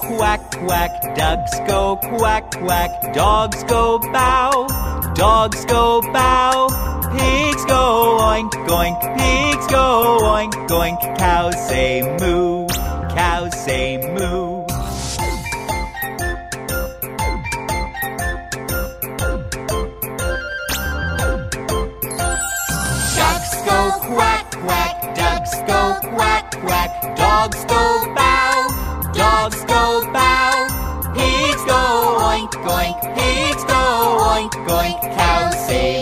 quack, quack. Ducks go quack, quack. Dogs go bow. Dogs go bow. Pigs go oink, oink. Pigs go oink, oink. Cows say moo. Cows say moo. Ducks go quack, quack. Ducks go quack, quack. Dogs go. Dogs go bow. Pigs go oink, oink. Pigs go oink, oink. Cows say